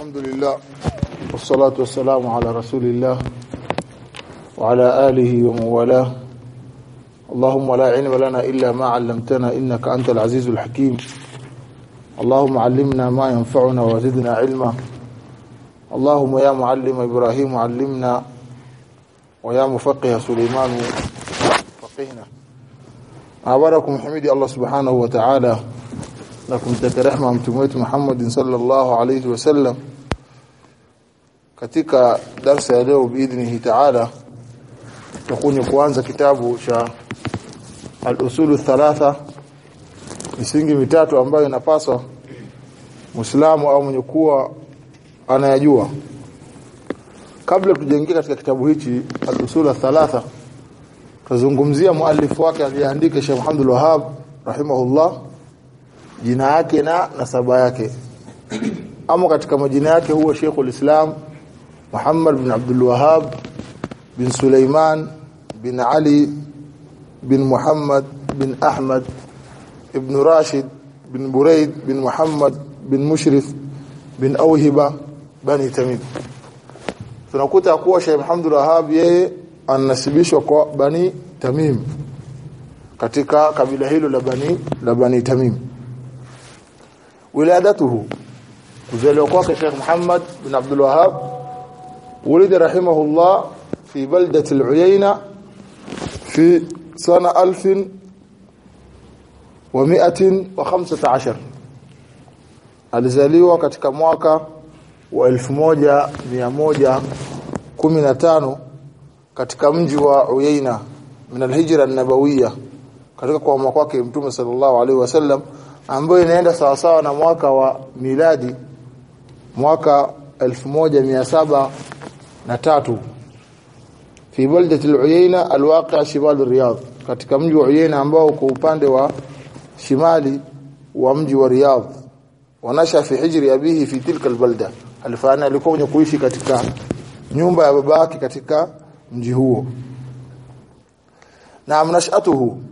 الحمد لله والصلاة والسلام على رسول الله وعلى آله ومن والاه اللهم لا علم لنا إلا ما علمتنا إنك أنت العزيز الحكيم. اللهم علمنا ما ينفعنا وزدنا علما. اللهم يا معلم إبراهيم علمنا ويا مفقه سليمان فقهنا. أعبركم حميدي الله سبحانه وتعالى. rehema mtume wetu Muhammad sallallahu alayhi wasallam katika darsa ya leo biidhnihi ta'ala tutakuja kuanza kitabu cha al-usulu thalatha misingi mitatu ambayo inapaswa Muislamu au mwenye kuwa anayajua. Kabla tujaingia katika kitabu hichi al-usulu thalatha tuzungumzia muallifu wake aliyeandika Sheikh Muhammad al-Wahhab rahimahullah jina yake na nasaba yake. Ama katika majina yake huwa Sheikhul Islam محمد بن عبد الوهاب بن سليمان بن علي بن محمد بن أحمد بن راشد بن بريد بن محمد بن مشرف بن أوهبة بني تميم. سنقول أقوى شيء محمد الوهاب يهي أن نسبيش وقوى بني تميم كتك كبيلة هيلو لبني لبني تميم ولادته وزيلي وقوى شيخ محمد بن عبد الوهاب ولد رحمه الله في بلدة العيينة في سنة 1115 alizaliwa katika mwaka wa 1115 katika mji wa Uyaina min alhijra an-nabawiyya katika kwa kwake mtume sallallahu alaihi wasallam ambayo inaenda sawa sawa na mwaka wa miladi mwaka 1703 fi baldati al-Uyayna al-waqi'a shimal riyadh. Katika mji wa Uyaina ambao uko upande wa shimali wa mji wa Riyadh. Wanasha fi hijri abihi fi tilka albalda. Alfana alikuwa kuishi katika nyumba ya babake katika mji huo. Na mnashatuhu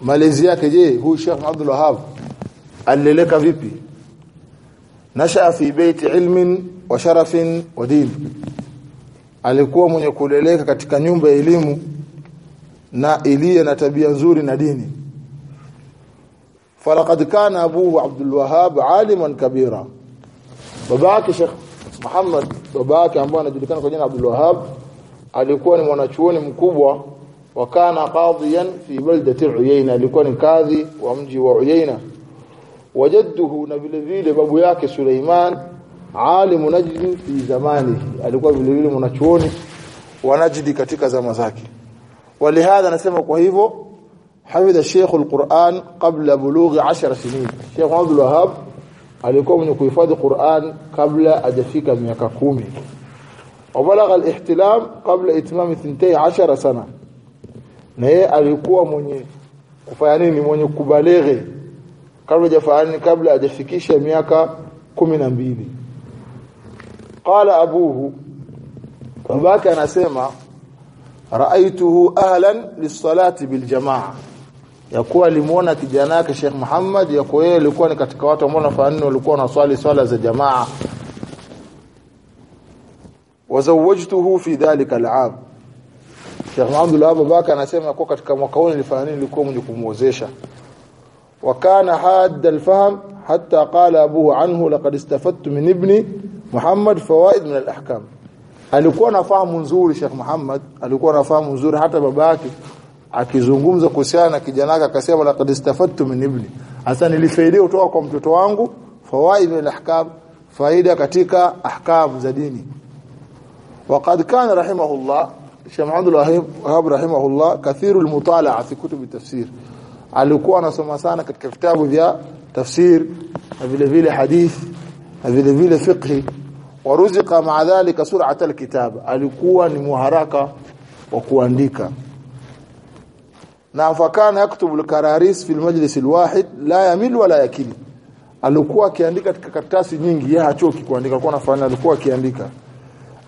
malezi yake je huyu Sheikh Abdul Wahhab alileka vipi? Nasha fi baiti ilmin wa sharafin wa din. Alikuwa mwenye kuleleka katika nyumba ya elimu na iliye na tabia nzuri na dini. Falaqad kana abuhu Abdul Wahhab aliman kabira. Babake Sheikh Muhammad babake ambaye anajulikana kwa jina Abdul Wahhab alikuwa ni mwanachuoni mkubwa wa kana qadiyan fi baldati uyaina alikuwa ni kadhi wa mji wa uyaina wajaduhu na vile vile babu yake Suleiman alimu Najd fi zamani alikuwa vile vile mwanachuoni wa Najd katika zama zake walihadha anasema kwa hivyo hafidha Sheikh al-Quran qabla bulughi 10 sinin Sheikh Abdul Wahhab alikuwa mwenye kuhifadhi Quran kabla hajafika miaka kumi وبلغ الاحتلام قبل اتمام 12 سنه na yeye alikuwa mwenye kufanya nini mwenye kubaleghe kabla hajafanya kabla hajafikisha miaka mbili qala abuhu. Babake anasema raaituhu ahlan lisalati biljamaa. Yakuwa alimuona kijana yake Sheikh Muhammad yako yeye alikuwa ni katika watu ambao wanafanya walikuwa wanaswali swala za jamaa. Wazawajtuhu fi dhalika al'am Sheikh Muhammad Abubakar anasema kwa katika mwaka huu nilifanya nilikuwa mwenye kumuozesha. Wakana hadd alfahm hatta qala abuhu anhu laqad istafadtu min ibni Muhammad fawaid min alahkam alikuwa na fahamu nzuri Sheikh Muhammad alikuwa na fahamu nzuri hata babake akizungumza kuhusiana na kijana wake akasema laqad istafadtu min ibni hasa nilifaidia kutoka kwa mtoto wangu fawaid min alahkam faida katika ahkam za dini وقد كان رحمه الله Sheikh Muhammad Wahhab rahimahullah kathiru almutalaa fi kutub tafsir alikuwa anasoma sana katika vitabu vya tafsir na vile vile hadith na vile vile fiqh waruzika ma'a dhalika sur'at alkitab alikuwa ni muharaka wa kuandika na fakana yaktubu alkararis fi almajlis alwahid la yamil wala yakil alikuwa akiandika katika karatasi nyingi yeye hachoki kuandika alikuwa anafanya alikuwa akiandika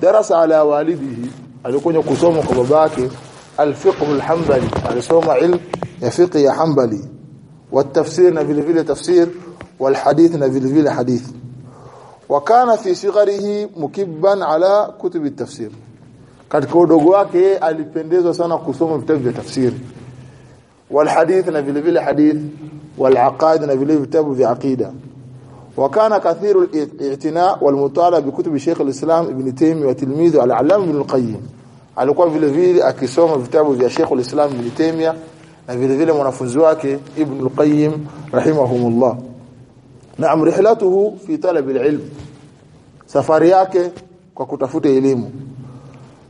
darasa ala walidihi alikuja kusoma kwa babake al-fiqh al-hanbali alisoma ilm ya fiqh ya hanbali والتفسير na vile vile tafsir والحديث na vile vile hadith wakana fi sigharihi mukibban ala kutubi tafsir katika udogo wake alipendezwa sana kusoma vitabu vya tafsiri wal hadith na vile vile hadith wal aqaid na vile vitabu vya aqida وكان كثير الاعتناء والمطالعه بكتب شيخ الإسلام ابن تيميه وتلميذه العلامه ابن القيم alikuwa vile vile akisoma vitabu vya Sheikh al-Islam Ibn Taymiyyah na vile vile mwanafunzi wake Ibn al-Qayyim rahimahumullah naam rihlatuhu fi talab al-ilm safari yake kwa kutafuta elimu.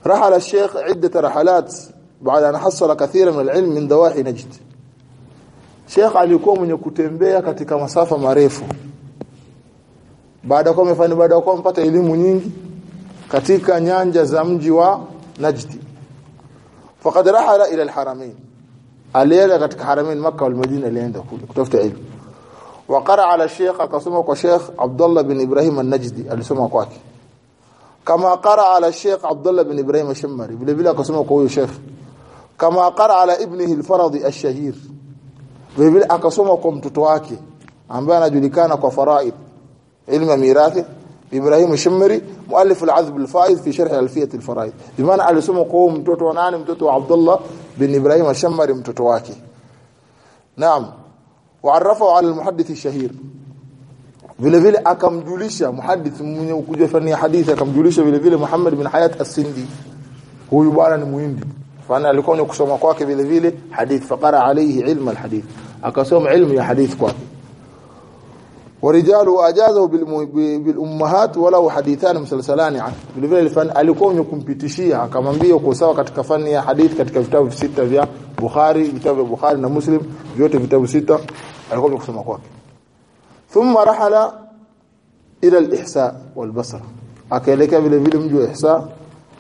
Rahala Sheikh iddat rahalat baada an hasala kathira min al-ilm min dawahi Najd. Sheikh alikuwa mwenye kutembea katika masafa marefu. Baada kwa mfano baada kwa mpata elimu nyingi katika nyanja za mji wa Najd. Faqad rahala ila alharamain. Alienda katika haramain Makkah wal Madina alienda kule kutafuta elimu وقرأ على الشيخ اكسمه مع الشيخ عبد الله بن إبراهيم النجدي اللي سمعه كواك كما قرأ على الشيخ عبد الله بن إبراهيم الشمري بلا بلا اكسمه مع هو الشيخ كما قرأ على ابنه الفرضي الشهير. بلا اكسمه مع mtoto wake ambaye anajulikana kwa faraid علم ميراث. إبراهيم الشمري مؤلف العذب الفائز في شرح ألفية الفرائض. بمعنى قال اسمه قوم متوتو ناني متوتو عبد الله بن إبراهيم الشمري متوتو نعم. waarafa ala almuhaddith shahir vile vile akamjulisha muhaddith mwenye kujua fani ya hadithi akamjulisha vile vile Muhammad bin Hayat as-Sindi. Huyu bwana ni muhindi. Fana alikuwa ni kusoma kwake vile vile hadith faqara alayhi ilma alhadith. Akasoma ilmu ya hadith kwake. ورجال اجازه بالامهات ولو حديثان مسلسلان عنه vile vile fani alikuwa mwenye kumpitishia akamwambia uko sawa katika fani ya hadith katika vitabu sita vya Bukhari vitabu vya Bukhari na Muslim vyote vitabu sita alikuwa mwenye kusoma kwake thumma rahala ila al-ihsa wal basra akaelekea vile vile mji wa ihsa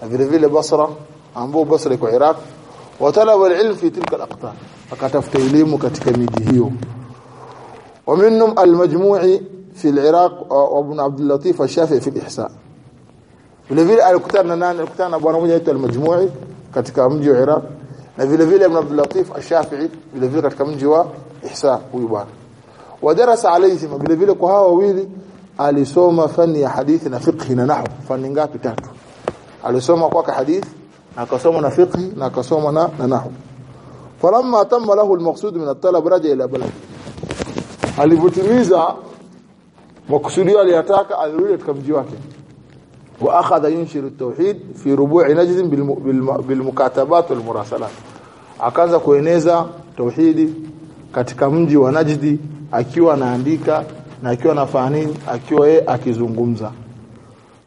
na vile vile basra ambao basra iko Iraq wa talaba al-ilm fi tilka al-aqtar akatafuta elimu katika miji hiyo ومنهم المجموعي في العراق وابن عبد اللطيف الشافعي في الإحساء vile vile alikutana nani alikutana na bwana mmoja aitwa al-Majmu'i katika mji wa Iraq na vile vile Ibn Abdul Latif Ash-Shafi'i vile vile katika mji wa Ihsa huyu bwana wadarasa alayhi vile vile kwa hawa wawili alisoma fani ya hadithi na fiqh na nahwu fani ngapi tatu alisoma kwa hadith na akasoma na fiqh na akasoma na, na nahwu falamma tamma lahu al-maqsud min at-talab raja ila baladi alipotimiza makusudio aliyataka alirudi katika mji wake. Wa akhadha yunshiru at-tauhid fi rubu'i najd bil mukatabat wal murasalat akaanza kueneza tauhidi katika mji wa Najdi akiwa anaandika na akiwa anafanya akiwa yeye akizungumza.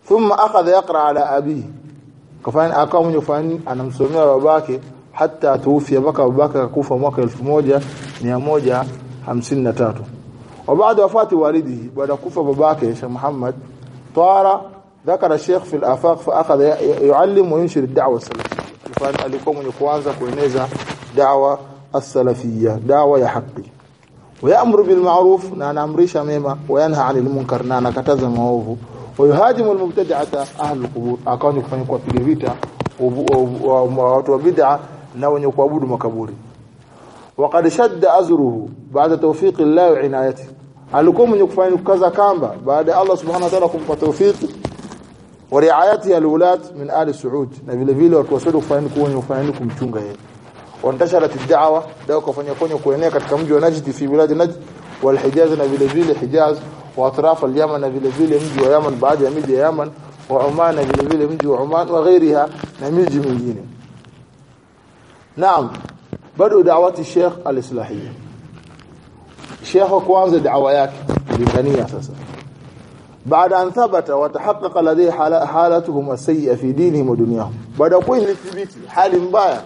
Thumma akhadha yaqra ala abi kafanya akawa kufanya anamsomea babake hata tuufia mpaka babake akakufa mwaka 1153 وبعد وفاه والده بعد كفى باباك شيخ محمد طار ذكر الشيخ في الافاق فاخذ يعلم وينشر الدعوه السلفيه فان alikuwa mwenye kuanza kueneza da'wa as-salafiyya da'wa ya haki ويأمر بالمعروف na anaamrisha mema وينهى عن المنكر na anakataza maovu ويهاجم المبتدعه اهل القبور akawa ni kufanya kwa pili vita watu wa bid'a na wenye kuabudu makaburi waqad shadda azruhu baada tawfiq Allah wa inayati alikuwa mwenye kufanya kaza kamba baada Allah subhanahu wa ta'ala kumpa tawfiki wa riayati alulad min ali Saud na vile vile watu kufanya kuonyo kufanya kumchunga yeye wantashara da'wa dawa kufanya konyo kuenea katika mji wa Najd fi wilad Najd wal Hijaz na vile vile Hijaz wa atraf al Yaman na vile vile mji wa Yaman baadhi ya miji ya Yaman wa Oman na vile vile mji wa Oman wa ghairiha na miji mingine naam bado da'wati Sheikh al-Islahiyya Sheikh kwanza da'wa yake lingania sasa. Baada an thabata wa tahaqqaqa ladhi halatuhum as-sayyi'a fi dinihim wa dunyahum baada kwa ilithibiti hali mbaya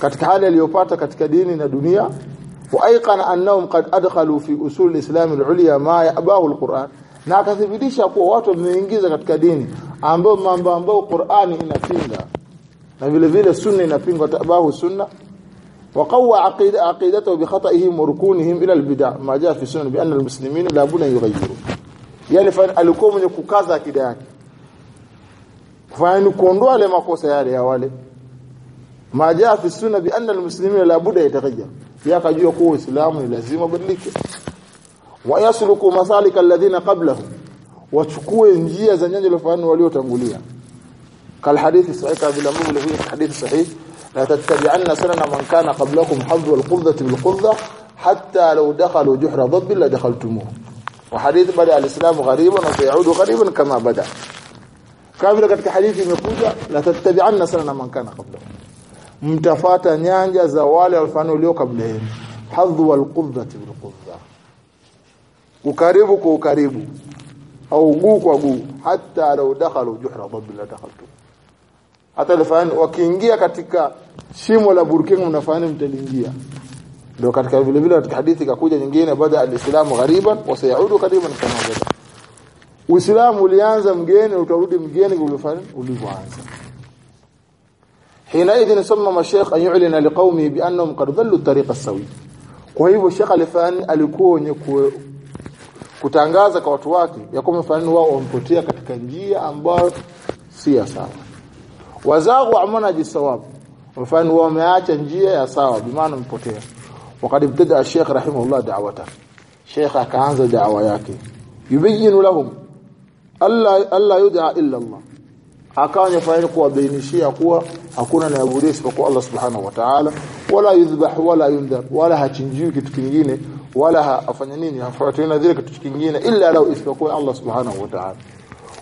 katika hali aliyopata katika dini na dunia wa aiqana annahum qad adkhalu fi usul al-islam al-ulya ma ya'bahu al-Qur'an na akathibitisha kuwa watu wameingiza katika dini ambao mambo ambao Qur'ani inapinga. Na vile vile sunna inapinga tabahu sunna وقوى عقيدة عقيدته بخطئهم وركونهم إلى البدع ما جاء في السنن بأن المسلمين لا بد أن يغيروا يعني alikuwa mwenye kukaza akida yake kufanya kuondoa yale makosa yale ya wale ma jaa fi sunna bi anna almuslimina la budda yataghayyar yakajua kuwa uislamu ni lazima badilike wa yasluku masalika alladhina qablahum wachukue njia za nyanja waliofahamu waliotangulia kal hadithi sahih kama vile ambavyo vile hadithi sahih la tattabi'anna sanana man kana qablakum hadhu wal qudhati bil qudha hatta law dakhalu juhra dhabb la dakhaltumuh wa hadith bada al-islam ghariban wa sayaudu ghariban kama bada. Kama katika hadithi imekuja la tattabi'anna sanana man kana qablakum. Mtafata nyanja za wale walifanya kabla yenu. Hadhu wal qudhati bil qudha ukaribu kwa ukaribu. Au guu kwa guu. Hata law dakhalu juhra dhabb la dakhaltum hata lifani wakiingia katika shimo la Burkina mnafahamu mtalingia ndio katika vile vile katika hadithi kakuja nyingine baada ya alislamu ghariban wa sayaudu qariban kama vile Uislamu ulianza mgeni utarudi mgeni uliofanya ulivyoanza. Hina idhin summa mashaykh an yu'lina liqaumi bi annahum qad dhallu at-tariq as-sawi. Kwa hivyo Sheikh alifani alikuwa wenye kutangaza kwa watu wake ya kwamba fulani wao wamepotea katika njia ambayo si sawa. Wazagu amana jisawabu wafani huwa ameacha njia ya sawa bimaana mpotea wakati ibtada Sheikh rahimahullah da'wata Sheikh akaanza da'wa yake. Yubayyin lahum alla alla yud'a illa Allah. Akawa anafanya kuwabainishia kuwa hakuna naabudu isipokuwa Allah subhanahu wa ta'ala. Wala yudhbah wala yundhar wala hachinjiwi kitu kingine wala afanya nini hafuatwi na zile kitu kingine illa lau isipokuwa Allah subhanahu wa ta'ala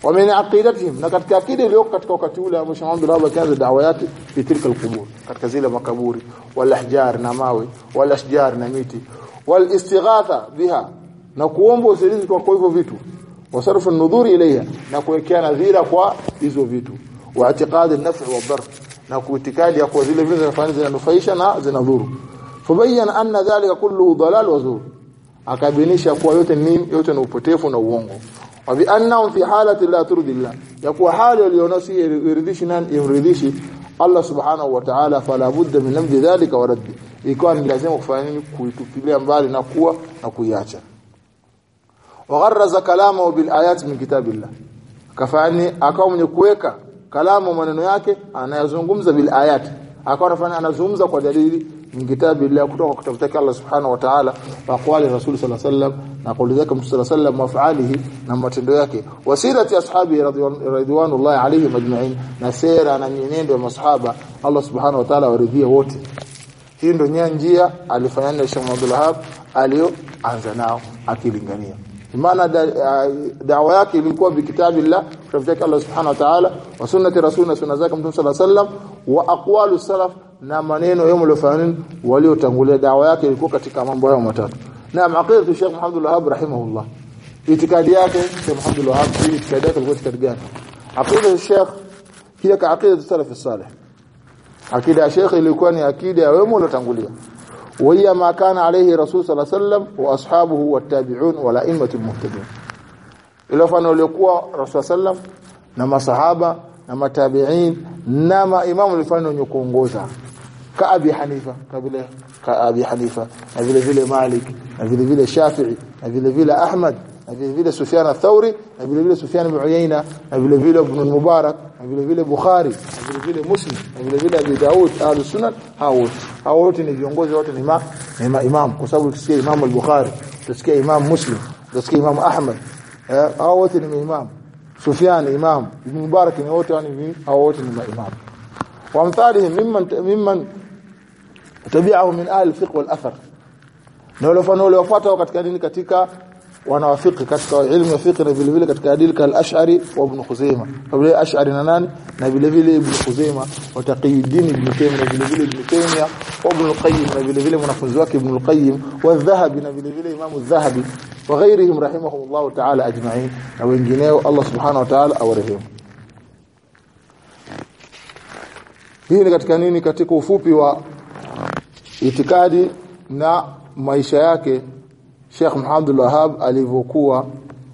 wa min aqidatihim na katika akida iliyoko katika wakati ule ambao Sheikh Abdullah kaanza da'wa yake fi tilka alqubur katika zile makaburi. Wal ahjar na mawe wal ashjar na miti wal istighatha biha na kuomba usaidizi kwa hivyo vitu. Wasarfu an-nudhuri ilayha na kuwekea nadhira kwa hizo vitu. Wa i'tiqad an-naf' wa ad-darr na kuitikadi ya kwa zile vitu zinafanya zinanufaisha na zinadhuru. Fabayyana anna dhalika kulluhu dalal wa zur. Akabinisha kuwa yote nini yote ni upotefu na uongo wa bi annahum fi halati la turdillah ya kuwa hali walionasi iridhishi nani? Iridhishi Allah subhanahu wa ta'ala fala budda min lamdi dhalika wa raddi. Ikawa ni lazima kufanya nini? Kuitupilia mbali na kuwa na kuiacha. Wa gharraza kalamahu bil ayat min kitabillah. Kafani akawa mwenye kuweka kalamu maneno yake anayazungumza bil ayat akawa anafanya anazungumza kwa dalili min kitabillah kutoka kitabu chake Allah subhanahu wa ta'ala wa qawli rasul sallallahu alaihi wasallam na kauli zake mtume sallallahu alaihi wasallam na matendo yake. Wasirati ashabi radhiwanullahi alaihim ajma'in na sera na mienendo ya masahaba Allah subhanahu wa ta'ala waridhia wote. Hii ndio njia alifanya na Sheikh Abdul Wahhab aliyoanza nao akilingania maana dawa yake ilikuwa bi kitabillah chake Allah subhanahu wa ta'ala wa sunnati rasulina sunna zake mtume sallallahu alaihi wasallam wa aqwalu salaf na maneno yao waliofahamu waliotangulia. Dawa yake ilikuwa katika mambo hayo matatu. Naam aqidatu Sheikh Muhammad Wahhab rahimahullah. Itikadi yake Sheikh Muhammad Wahhab ni itikadi yake ilikuwa itikadi gani? Aqidatu Sheikh hiya ka aqidatu salaf salih akida Sheikh ilikuwa ni akida ya wao waliotangulia وهي ما كان عليه رسول صلى الله عليه وسلم واصحابه والتابعون والائمه المهتدين ila fano waliokuwa rasul sallam na masahaba na matabi'in na maimamu walifanya wenye kuongoza ka abi hanifa kabila ka abi hanifa na vile vile malik na vile vile shafi'i na vile vile ahmad na vile vile Sufyan al-Thauri na vile vile Sufyan ibn Uyayna na vile vile Ibn al-Mubarak na vile vile Bukhari na vile vile Muslim na vile vile Abi Daud Ahlus Sunan hao wote. Ni viongozi wote ni ma imam. Kwa sababu tusikia Imam al-Bukhari tusikia Imam Muslim tusikia Imam Ahmad eh, hao wote ni imam Sufyan imam. Ibn Mubarak ni wote yani hao wote ni maimam. Wa mthalihim mimman mimman tabi'ahu min al-fiqh wal-athar. Na wale wanaofuata katika nini katika wanawafiki katika ilmu ya fiqh na vile vile katika adili kal ash'ari wa ibn khuzaimah. Vile ash'ari na nani? Na vile vile ibn khuzaimah wa taqiyuddin ibn taymiyyah na vile vile ibn taymiyyah wa ibn al-qayyim na vile vile mwanafunzi wake ibn al-qayyim wa dhahabi na vile vile imam adh-dhahabi wa ghayrihim rahimahumullah ta'ala ajma'in. Na wengineo Allah subhanahu wa ta'ala awarehemu. Hii ni katika nini? Katika ufupi wa itikadi na maisha yake Sheikh Muhammad Wahhab alivyokuwa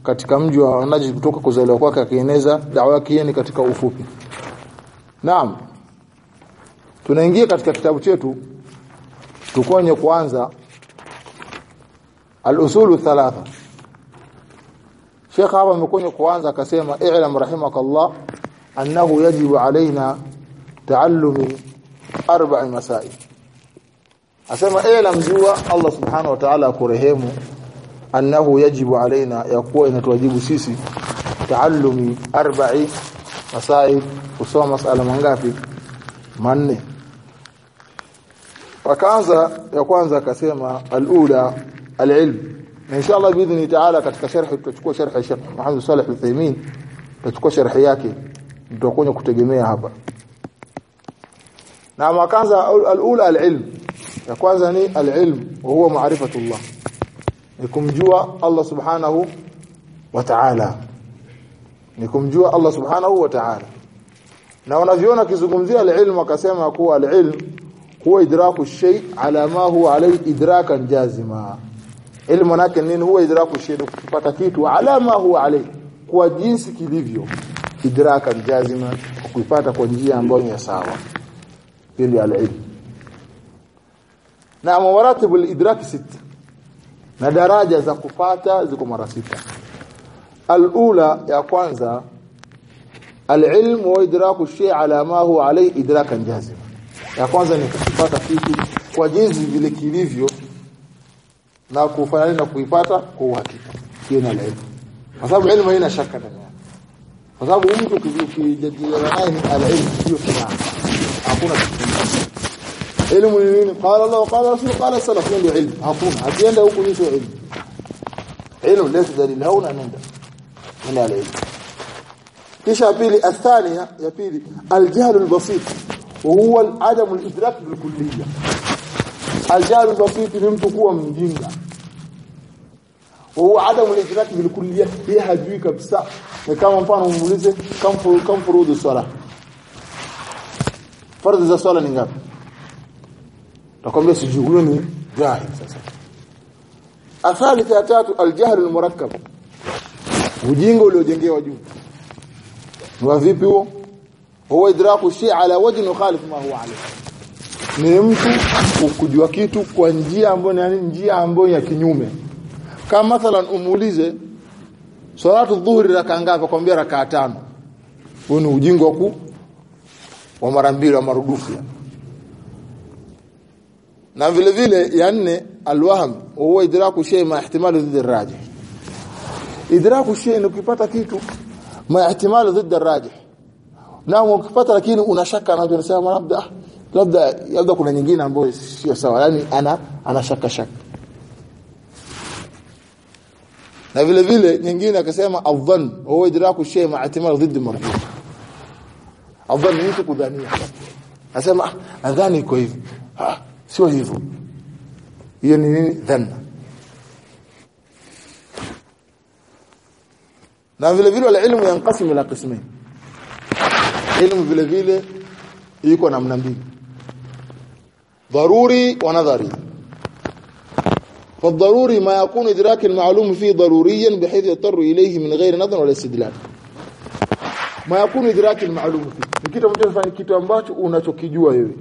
katika mji wa Najd kutoka kuzaliwa kwake akieneza dawa yake ni katika ufupi. Naam. Tunaingia katika kitabu chetu tukonye kwanza al-usulu thalatha. Sheikh hapa amekonye kwanza akasema i'lam rahimakallah annahu yajibu alaina taallumi arba'i masail asema eh namjua Allah subhanahu wa ta'ala akurehemu annahu yajibu alaina ya kuwa inatuwajibu sisi taallumi arba'i masail kusoma masala mangapi? Manne. Wakaanza ya kwanza akasema alula alilm. Na inshallah biidhni taala katika sharh tutachukua sharh ya Sheikh Muhammad Saleh Al-Uthaymeen tutachukua sharh yake tutakuja kutegemea hapa. Na makaanza alula alilm ya kwanza ni alilm wa huwa maarifatullah ni kumjua Allah subhanahu wa ta'ala. Ni kumjua Allah subhanahu wa ta'ala. Na wanavyoona kizungumzia alilm akasema kuwa alilm huwa idraku shay ala ma huwa alayhi idrakan jazima. Ilmu nake nini? Huwa idraku shay kupata kitu ala ma huwa alayhi. Kwa jinsi kilivyo idrakan jazima kuipata kwa njia ambayo ni sawa. Ili alilm na mawaratibu alidraki sita na daraja za kupata ziko mara sita. Alula ya kwanza alilm wa idraku shay ala ma huwa alayhi idrakan jazima. Ya kwanza ni kupata kitu kwa jinsi vile kilivyo na kufanya na kuipata kwa uhakika. Hiyo ni elimu kwa sababu elimu haina shaka ndani kwa sababu mtu ukijadiliana naye ni elimu hiyo kina hakuna علم منين قال الله وقال رسول قال السلف من عنده علم؟ عطونا عبد الله يقول ليش علم. علم ليس دليل هو أن عنده من العلم. كيش أبيلي؟ الثانية يبيلي الجهل البسيط وهو عدم الإدراك بالكلية. الجهل البسيط لم تكون من جنجة وهو عدم الإدراك بالكلية. هي هدوية كبسة كما فانا مبليزة كم فرود الصلاة؟ فرض الصلاة نقابل takwambia sijui huyo ni jahil sasa. Athari ya tatu aljahl almurakkab. Ujinga uliojengewa juu. Ni vipi huo? Huwa idraku shay ala wajhi mukhalif ma huwa alayh. ni mtu kujua kitu kwa njia ambayo ni njia ambayo ya kinyume. Kama mathalan umuulize salatu dhuhri raka ngapi? Akwambia raka tano. Huo ni ujinga wa mara mbili wa marudufu na vile vile ya nne alwahm huwa idraku shay ma ihtimalu dhid arrajih. Idraku shay ni ukipata kitu ma ihtimalu dhid arrajih. Na ukipata lakini unashaka na unasema labda labda labda kuna nyingine ambayo sio sawa. Yani ana ana shaka shaka. Na vile vile nyingine akasema adhan huwa idraku shay ma ihtimalu ضد marjuh adhan ni kudhania. Anasema adhani iko hivi. Ah sio hivyo hiyo ni nini dhanna na vile vile ilmu yanqasimu ila qismain ilmu vile vile iko namna mbili ضروري ونظري فالضروري ما يكون ادراك المعلوم فيه ضروريا بحيث يضطر اليه من غير نظر ولا استدلال ما يكون ادراك المعلوم فيه kitu ambacho fanya kitu ambacho unachokijua wewe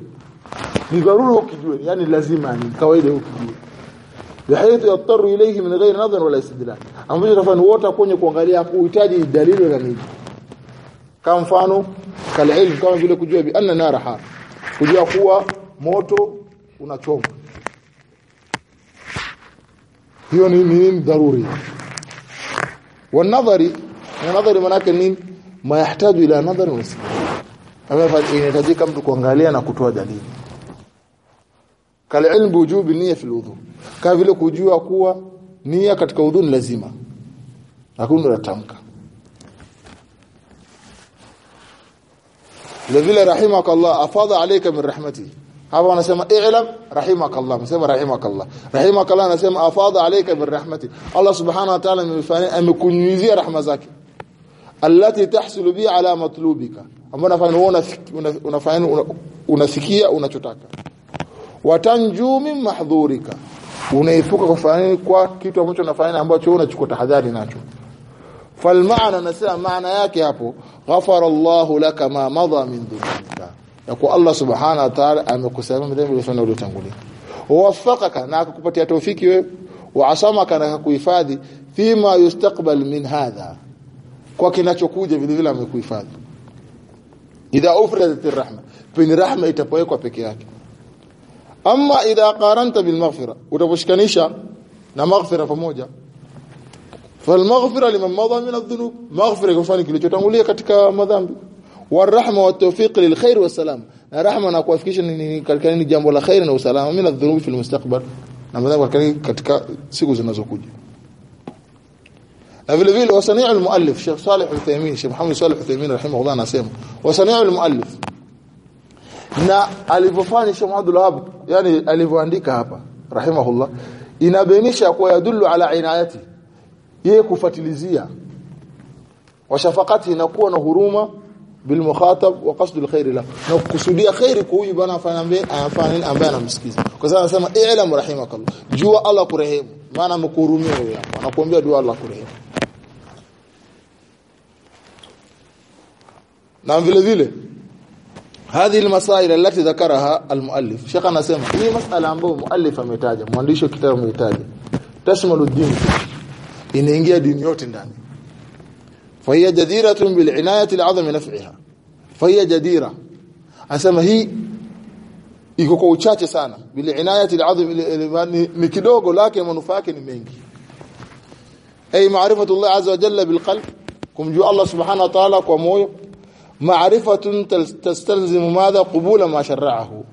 ni dharura ukijue, yani lazima, ni kawaida ukijue, bihayat yattaru ilayhi min ghayr nadhar wala istidlal, ambacho tafani wote kwenye kuangalia kuhitaji dalili na nini. Kama mfano kalilmu, kama vile kujua bi anna nara har, kujua kuwa moto unachoma. Hiyo ni nini? Dharuri. wa nadhari na nadhari manake yake nini? Mayahitaji ila nadhar wa istidlal, ama fa inahitajika mtu kuangalia na kutoa dalili كالعلم بوجوب النية في الوضوء. كافله كوجوا كو نية ketika وضوء لازم اكون راتمك لذيلا رحمك الله أفاض عليك من رحمتي هذا أنا اسمع اعلم رحمك الله اسمع رحمك الله. رحمك الله أنا اسمع أفاض عليك من رحمتي الله سبحانه وتعالى من فاني امكنيزي رحمة زاكي التي تحصل بي على مطلوبك. امنا فاني ونفك ونفاني ونسكيه ونشتاك ونفك ونفك ونفك ونفك ونفك ونفك ونفك ونفك watanju min mahdhurika unaepuka kufanya kwa kitu ambacho unafanya ambacho unachukua tahadhari nacho. Falmaana nasema maana yake hapo ghafara Allahu laka ma madha min dhunubika ya kwa Allah subhanahu wa ta'ala amekusamea madhambi uliyofanya uliotangulia wawaffaqaka na akakupatia tawfiki wewe. Wa asamaka na kukuhifadhi fima yustaqbal min hadha. Kwa kinachokuja vile vile amekuhifadhi. Idha ufradat arrahma bin rahma itapowekwa peke yake amma idha qaranta bil maghfira utaposhikanisha na maghfira pamoja. Falmaghfira liman madha min adh-dhunub maghfira kufani kilichotangulia katika madhambi. Warahma watawfiq lilkhair wasalam na rahma na kuafikisha katika nini jambo la khair na usalama min adh-dhunub fil mustaqbal na madhambi katika siku zinazokuja. Na vile vile wasanii al-muallif Sheikh Saleh Uthaymeen Sheikh Muhammad Saleh Uthaymeen rahimahullah anasema wasanii al-muallif na alivyofanya Sheikh Muhammad al-Wahhab yani alivyoandika hapa rahimahullah inabainisha kwa yadullu ala inayati yeye kufatilizia wa shafaqati na kuwa na huruma bil mukhatab wa qasd al khair la na kusudia khairi kwa huyu bwana afanya afanya ambaye anamsikiza. Kwa sababu anasema i'lam rahimakallah. Jua Allah kurehemu. Maana amekuhurumia wewe anakuambia dua Allah kurehemu. Na vile vile hadhi almasail allati dhakaraha almuallif. Shekha anasema hii masala ambayo muallif ametaja mwandishi wa kitabu ametaja tashmalu din inaingia dini yote ndani. Fa hiya jadiratun bil inayati al'azami naf'iha. Fa hiya jadira. Anasema hii iko kwa uchache sana. Bil inayati al'azami ni kidogo lakini manufaa yake ni mengi. Ay ma'rifatu ma'rifatullah azza wa jalla bil qalb. Kumju Allah subhanahu wa ta'ala kwa moyo maarifatun tastalzimu madha qubula ma sharaahu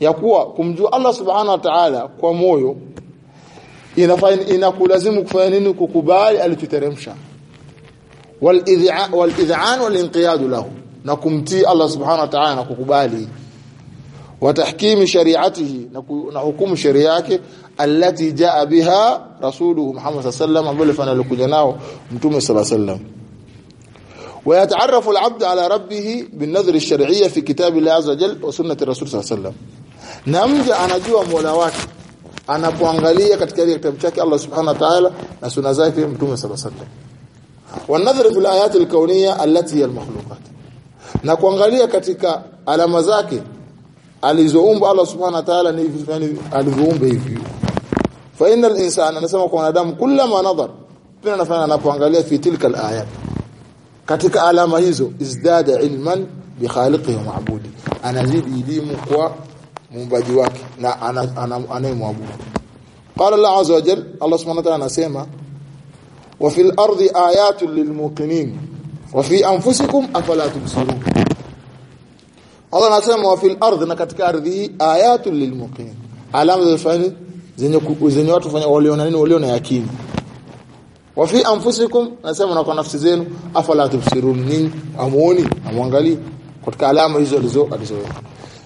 ya kuwa kumjua Allah subhanahu wa ta'ala kwa moyo inakulazimu kufanya nini? Kukubali alichoteremsha wal idhan wal inqiyad lahu. Na kumtii Allah subhanahu wa ta'ala na kukubali. Wa tahkimi shari'atihi na hukumu sheria yake allati jaa biha rasuluhu Muhammad sallallahu alaihi wasallam ambaye alikuja nao mtume sallallahu alaihi wasallam ويتعرف العبد على ربه بالنظر الشرعيه في كتاب الله عز وجل وسنه الرسول صلى الله عليه وسلم na mja anajua Mola wake anapoangalia katika ile kitabu chake Allah subhanahu wa ta'ala na sunna zake mtume صلى الله عليه وسلم والنظر في الايات الكونيه التي هي المخلوقات na kuangalia katika alama zake alizoumba Allah subhanahu wa ta'ala ni alivyoumba hivi fa innal insana anasema kwa wanadamu kullama nadhar pia anafanya anapoangalia fi tilka alayat katika alama hizo izdada ilman bi khaliqihi wa ma'budi. Anazidi elimu kwa muumbaji wake na anayemwabudu. Qala Allah azza wa jalla Allah subhanahu wa ta'ala anasema wa fil ardi ayatun lilmuqinin wa fi anfusikum afala tubsirun. Allah anasema wa fil ardi na katika ardhi ayatu ayatun lilmuqinin alama zenye zenye watu fanya waliona nini? Waliona yakini wa fi anfusikum nasema na kwa nafsi zenu afala tubsirun nini amuoni amwangalie katika alama hizo alizo alizoweka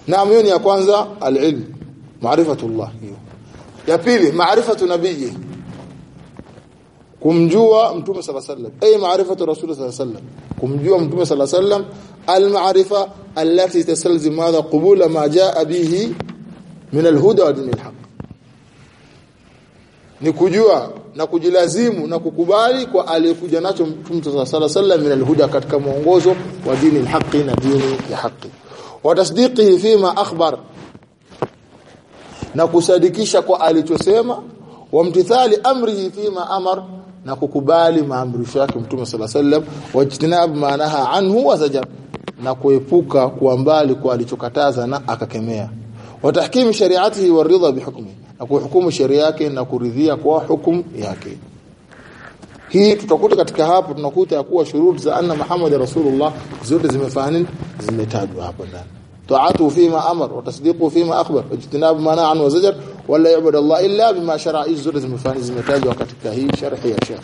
na amoni ya kwanza alilm maarifatullah hiyo. Ya pili maarifatu nabii kumjua mtume sala sallam ay maarifatu rasul sala sallam kumjua mtume sala sallam almaarifa allati tasalzim hadha qubula ma jaa bihi min alhuda wa din alhaq ni kujua na kujilazimu na kukubali kwa aliyekuja nacho mtume sallallahu alaihi wasallam min alhuda katika mwongozo wa dini alhaqi na dini ya haki wa tasdiqihi fima akhbar na kusadikisha kwa alichosema. Wa mtithali amrihi fima amar na kukubali maamrisho yake mtume sallallahu alaihi wasallam. Wajtinab maanaha anhu wa zajar na kuepuka kuwa mbali kwa alichokataza na akakemea. Wa tahkimi shari'atihi wa ridha bihukmihi na kuhukumu sheria yake na kuridhia kwa hukumu yake. Hii tutakuta katika hapo tunakuta ya kuwa shuruti za anna Muhammad rasulullah zote zimefahani zimetajwa hapo ndani. Amar wa tasdiqu fima akhbar ijtinabu ma na'a wa zajar wala ya'budu Allah illa bima shara'a hizo zote zimefanya zimetajwa katika hii sharhi ya Sheikh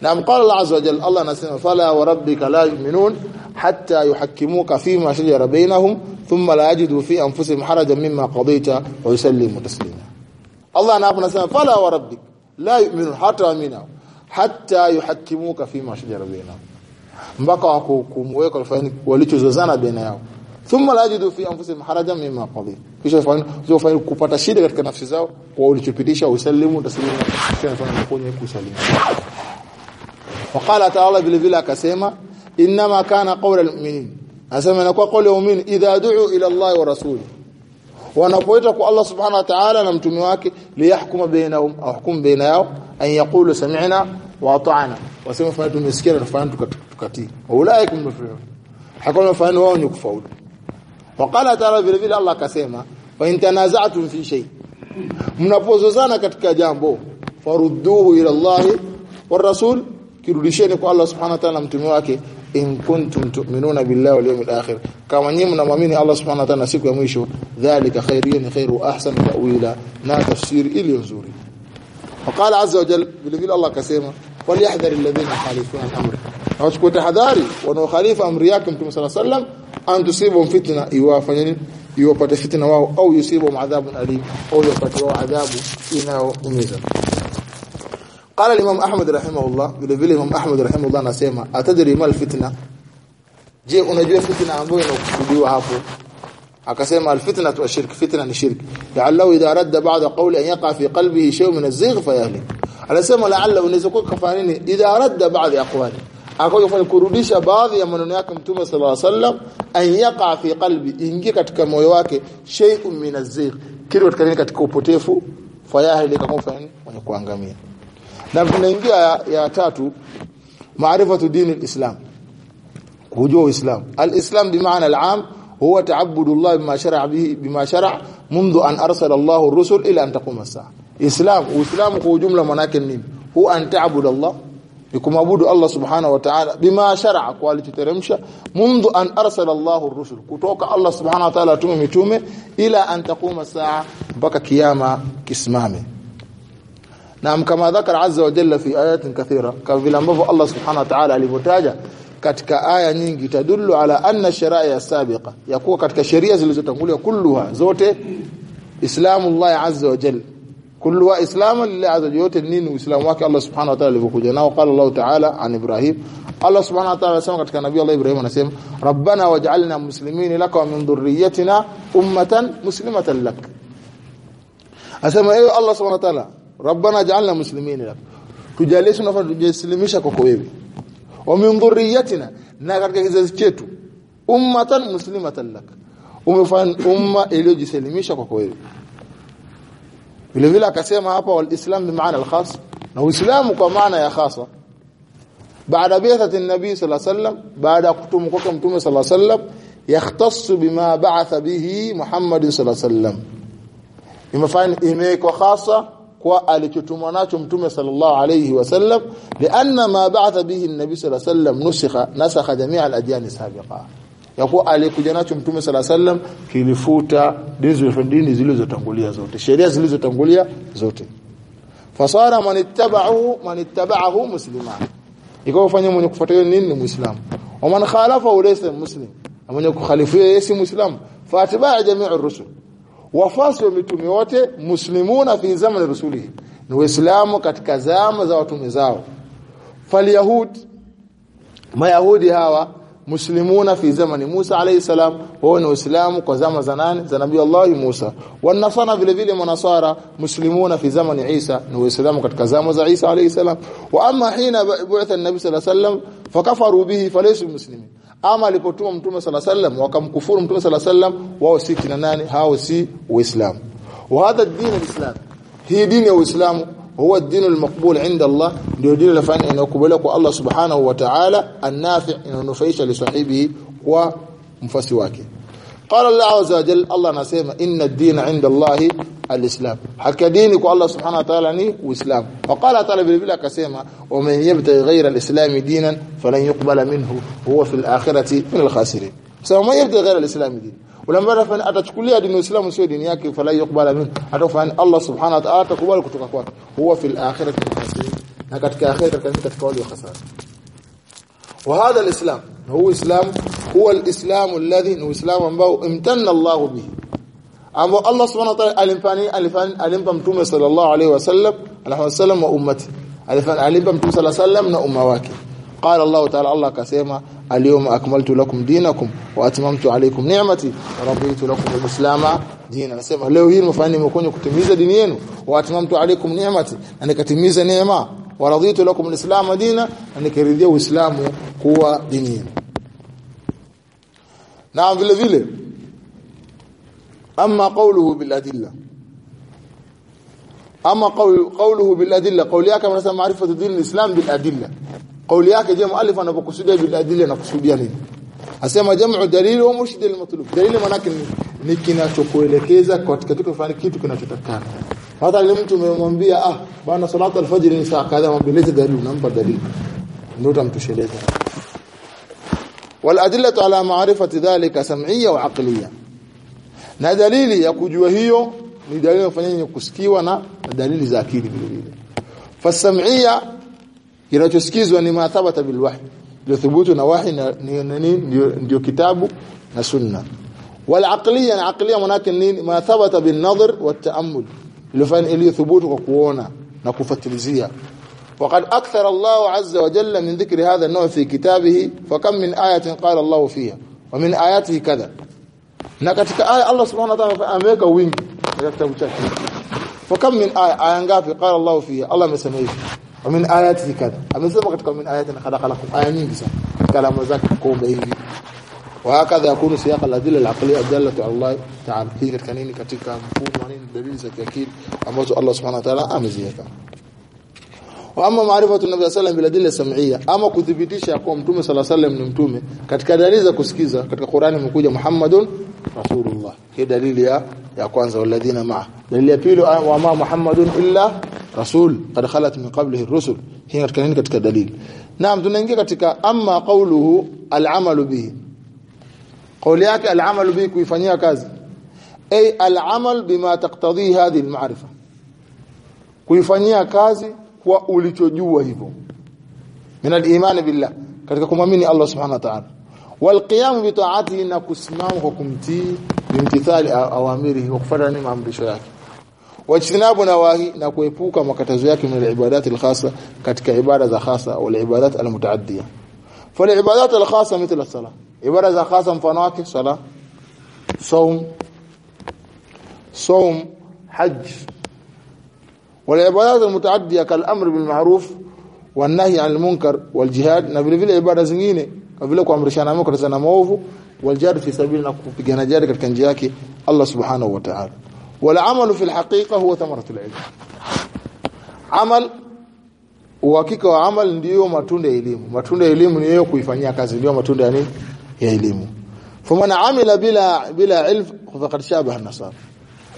na mqala Allah azza wajalla Allah anasema fala wa rabbika la yu'minun hatta yuhakkimuka fi ma shajara bainahum thumma la yajidu fi anfusihim harajan mimma qadaita wa yusallimu taslima. Allah anasema fala wa rabbika la yu'minun hatta amina hatta yuhakkimuka fi ma shajara bainahum. Mpaka wakumweka walichozozana baina yao. Thumma la yajidu fi anfusihim harajan mimma qadhi kisha fanya kupata shida katika nafsi zao kwa ulichopitisha usallimu taslima. Kisha fanya kwenye kusalimu Waqala ta'ala vile vile akasema inma kana qawla almu'minin. Anasema inakuwa kauli ya muumini idha du'u ila Allah wa rasuli. Wanapoita kwa Allah subhanahu wa ta'ala na mtume wake liyahkuma bainahum au hukum baina an yaqulu sami'na wa ata'na. Wasema fanya tumesikia na tufanye tukatii. Ulaikum mafrihu. Hakuna mafano wao ni kufaulu. Waqala ta'ala vile vile Allah akasema fa in tanaza'tum fi shay. Mnapozozana katika jambo farudduhu ila Allah wa rasul kirudisheni kwa Allah subhanahu wa ta'ala mtume wake in kuntum tu'minuna billahi wal yawmil akhir kama nyinyi mnamwamini Allah subhanahu wa ta'ala siku ya mwisho dhalika khairun khairu ahsan ta'wila na tafsiri iliyo nzuri وقال عز وجل vile vile Allah akasema waliyahdhar alladhina khalifuna amri na wachukue tahadhari wanaokhalifu amri yake mtume صلى الله عليه وسلم an tusibu fitna iwafanye nini iwapate fitna wao au yusibu adhabun alim au yapate wao adhabu inayoumiza Qala Imam Ahmad rahimahullah vile vile Imam Ahmad rahimahullah anasema atadri mal fitna Je unajua fitna ambayo inakusudiwa hapo akasema alfitna tu ashirk fitna ni shirk la'allahu idha radda ba'da qawli an yaqa fi qalbihi shay' min az-zigh fayahlik anasema la'alla unaweza kuwa kafarini idha radda ba'da aqwali akajafanya kurudisha baadhi ya maneno yake mtume sallallahu alaihi wasallam an yaqa fi qalbi ingie katika moyo wake shay'un min az-zigh kitu katika upotefu fayahlik akakufa mwenye kuangamia na tunaingia ya, ya tatu maarifatu dini al-islam kujua uislam al-islam bimaana al-am هو تعبد الله بما شرع به بما شرع منذ أن أرسل الله الرسل إلى أن تقوم الساعة إسلام وإسلام هو جملة مناك النيم هو أن تعبد الله بكم عبود الله سبحانه وتعالى بما شرع quality teremsha منذ أن أرسل الله الرسل kutoka Allah subhanahu wa ta'ala tume mitume ila an taquma saa mpaka kiyama kisimame na kama dhakara azza wa jalla fi ayatin kathira kama vile ambavyo Allah subhanahu wa ta'ala alivyotaja katika aya nyingi tadullu ala anna sharia sabiqa yakuwa katika sheria zilizotangulia kulluha zote islamu Allah azza wa jalla. Kulluha islamu lillahi azza yote nini uislamu wake Allah subhanahu wa ta'ala alivyokuja nao. Qala Allah ta'ala an Ibrahim. Allah subhanahu wa ta'ala anasema katika nabii Allah Ibrahim anasema rabbana waj'alna muslimin laka wa min dhurriyyatina ummatan muslimatan lak. Asema ewe Allah subhanahu wa ta'ala rabbana ja'alna muslimin lak. Tujalie tunafaa tujislimisha kwako wewe. Wa min dhurriyyatina na katika kizazi chetu ummatan muslimatan lak. Umefanya umma iliyojislimisha kwako wewe. Vile vile akasema hapa walislam bimaana alkhas na uislamu kwa maana ya khasa. Baada bi'athati an-nabi sallallahu alayhi wasallam baada kutumwa kwa mtume sallallahu alayhi wasallam yahtassu bima ba'atha bihi Muhammad sallallahu alayhi wasallam imefanya imewekwa khasa kwa alichotumwa nacho mtume sallallahu alayhi wasallam lianna ma ba'atha bihi an-nabi sallallahu alayhi wasallam nusikha nasakha jami' al-adyan sabiqa. Yakuwa alikuja nacho mtume sallallahu alayhi wasallam kilifuta dini zilizotangulia zote sheria zilizotangulia zote. Fasara man ittaba'ahu man ittaba'ahu musliman. Ikawa ufanye mwenye kufuata hiyo nini? Ni muislamu. Wa man khalafa ulaysa muslim. Mwenye kukhalifu yeye si muislamu. Fa atba'a jami'ur rusul wafasi wa mitume wote muslimuna fi zamani rasulihi ni waislamu katika zama za watume zao. Falyahud mayahudi hawa muslimuna fi zamani Musa alayhi salam. Wao ni waislamu kwa zama za nani? Za nabii Allah Musa. Wanasara vile vile manasara muslimuna fi zamani Isa. Ni waislamu katika zama za Isa alayhi salam. Wa amma hina bu'atha an-nabi sallallahu alayhi wasallam fakafaru bihi falaysu muslimin ama alipotuma mtume sala sallam wakamkufuru mtume sala sallam wao si kina nani? Hao si uislamu. Wa hadha din alislam. Hi dini ya uislamu huwa dinu almaqbul inda Allah ndio dini lafani inayokubaliwa kwa Allah subhanahu wa ta'ala an-nafi inayonufaisha lisahibi kwa mfasi wake. قال الله عز وجل الله نسيم إن الدين عند الله الإسلام. حكى دينك الله سبحانه وتعالى وإسلام. فقال تعالى بالفعل كسيمة ومن يبتغي غير الإسلام دينا فلن يقبل منه هو في الآخرة من الخاسرين. ما يبتغي غير الإسلام دين. ولما رفع أتتكلي دين الإسلام سوى دينياك فلا يقبل منه. أتوفى أن الله سبحانه وتعالى تقبل كتقوات هو في الآخرة من الخاسرين. نكتك آخرة كنت تقول يا خسارة. wa hadha alislam huwa islam huwa alislam alladhi ni islam ambao imtanna Allah bihi ambao Allah subhanahu wa ta'ala alimpani alimpa mtume sallallahu alaihi wasallam alaihi wasallam wa ummati alimpa mtume sallallahu alaihi wasallam na umma wake قال الله تعالى الله كسيما اليوم أكملت لكم دينكم وأتممت عليكم نعمتي ورضيت لكم الإسلام دينا nasema leo hii nimefanya nimekuja kutimiza dini yenu wa atmamtu alaykum ni'mati na nikatimiza neema wa raditu lakum al-islam dina na nikaridhia uislamu kuwa dini yenu na vile vile ama qawluhu bil adilla. Ama qawluhu bil adilla qawli yake anasema maarifatu din alislam bil adilla. Qawli yake je muallif anapokusudia bil adilla anakusudia nini? Asema jam'u dalil wa mushdil matlub. Dalili manake ni kinachokuelekeza katika kitu fulani kitu kinachotakana hata ile mtu umemwambia ah bwana salatu alfajr ni saa kadha mwambie dalili nampa dalili ndio utamtosheleza والادله على معرفه ذلك سمعيه وعقليه na dalili ya kujua hiyo ni dalili inafanya kusikiwa na dalili za akili vile vile fasamia kinachosikizwa ni mathabata bil wahy ndio thubutu na wahi na ndio ndio kitabu na sunna wal aqliya na aqliya manake nini ma thabata bin nadhr wa ta'ammul ilifanya ili thubutu kwa kuona na kufatilizia وقد أكثر الله عز وجل من ذكر هذا النوع في كتابه فكم من آية قال الله فيها ومن آياته كذا na katika aya Allah subhanahu wa ta'ala ameweka wingi katika kitabu chake fakam min aya aya ngapi qala Allah fiha Allah amesema hivi wa min ayati kadha amesema katika min ayati khalaqa lakum aya nyingi sana kalamu zake kuomba hivi wa hakadha yakunu siyaq al-adilla al-aqliyya dallatu Allah ta'ala hii katika katika mfumo wa nini dalili za kiakili ambazo Allah subhanahu wa ta'ala ameziweka wa amma maarifatu nabii sallam bil adilla sam'iyya ama kudhibitisha kwa mtume sallallahu alayhi wasallam ni mtume katika dalili za kusikiza katika Qur'ani imekuja Muhammadun rasulullah. Hii dalili ya ya kwanza walladhina ma'a. Dalili ya pili wa ma Muhammadun illa rasul. Qad khalat min qablihi ar-rusul. Hii katika katika dalili. Naam tunaingia katika amma qawluhu al-amalu bihi qawli yake al-amalu bihi kuifanyia kazi. Ay al-amal bima taqtadhi hadhihi al-ma'rifa. Kuifanyia kazi kwa ulichojua hivyo. Min al-iman billah katika kumwamini Allah subhanahu wa ta'ala. Wal qiyam bi ta'atihi na kusimama kwa kumtii bimtithali awamirihi wa kufuata ni maamrisho yake. Wajtinabu nawahi na kuepuka makatazo yake min al-ibadat al-khassa katika ibada za khassa wal ibadat al-mutaaddiya. Fal ibadat al-khassa mithla as-salah ibada za khasa mfano wake sala saum saum hajj والعبادات المتعديه كالامر بالمعروف والنهي عن المنكر والجهاد na vile vile ibada zingine kama vile kuamrishana mema kutazana maovu waljihad fi sabili na kupigana jihad katika njia yake Allah subhanahu wa ta'ala wal amalu fil haqiqa huwa thamaratu al ilm amal uhakika wa amal ndiyo matunda ya elimu matunda ya elimu ni yeye kuifanyia kazi ndiyo matunda ya nini Ya elimu faman amila bila bila ilm faqad shabaha an-nasara